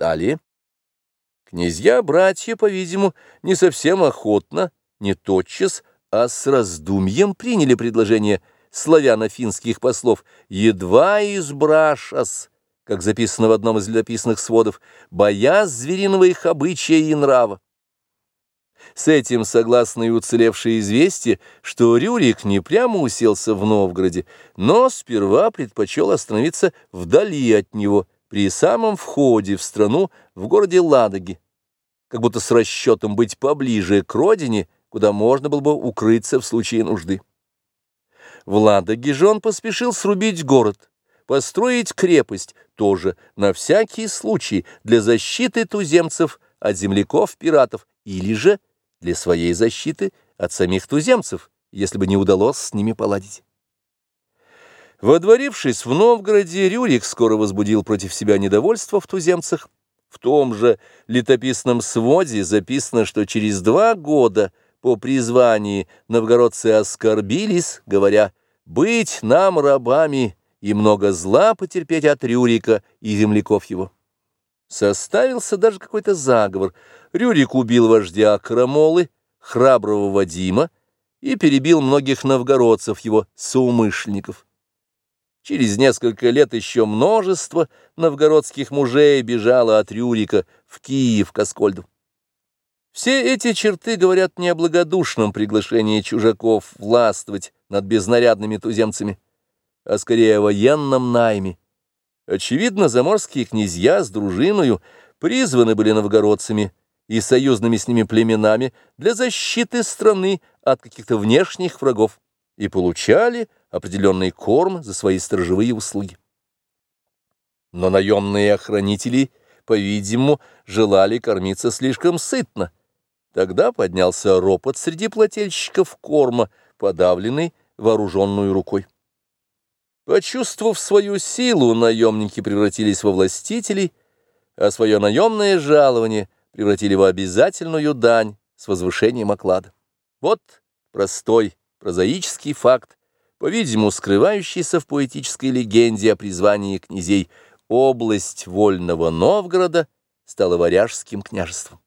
Далее. Князья-братья, по-видимому, не совсем охотно, не тотчас, а с раздумьем приняли предложение славяно-финских послов «едва избрашас», как записано в одном из летописных сводов, «боясь звериного их обычая и нрава». С этим согласно и уцелевшее известие, что Рюрик не прямо уселся в Новгороде, но сперва предпочел остановиться вдали от него, при самом входе в страну, в городе Ладоги, как будто с расчетом быть поближе к родине, куда можно было бы укрыться в случае нужды. В Ладоге же он поспешил срубить город, построить крепость, тоже на всякий случай для защиты туземцев от земляков-пиратов, или же для своей защиты от самих туземцев, если бы не удалось с ними поладить. Водворившись в Новгороде, Рюрик скоро возбудил против себя недовольство в туземцах. В том же летописном своде записано, что через два года по призвании новгородцы оскорбились, говоря «быть нам рабами и много зла потерпеть от Рюрика и земляков его». Составился даже какой-то заговор. Рюрик убил вождя Крамолы, храброго Вадима, и перебил многих новгородцев, его соумышленников. Через несколько лет еще множество новгородских мужей бежало от Рюрика в Киев к Аскольду. Все эти черты говорят не о благодушном приглашении чужаков властвовать над безнарядными туземцами, а скорее о военном найме. Очевидно, заморские князья с дружиною призваны были новгородцами и союзными с ними племенами для защиты страны от каких-то внешних врагов и получали определенный корм за свои сторожевые услуги. Но наемные охранители, по-видимому, желали кормиться слишком сытно. Тогда поднялся ропот среди плательщиков корма, подавленный вооруженную рукой. Почувствовав свою силу, наемники превратились во властителей, а свое наемное жалование превратили в обязательную дань с возвышением оклада. Вот простой прозаический факт, по-видимому, скрывающийся в поэтической легенде о призвании князей, область вольного Новгорода стала варяжским княжеством.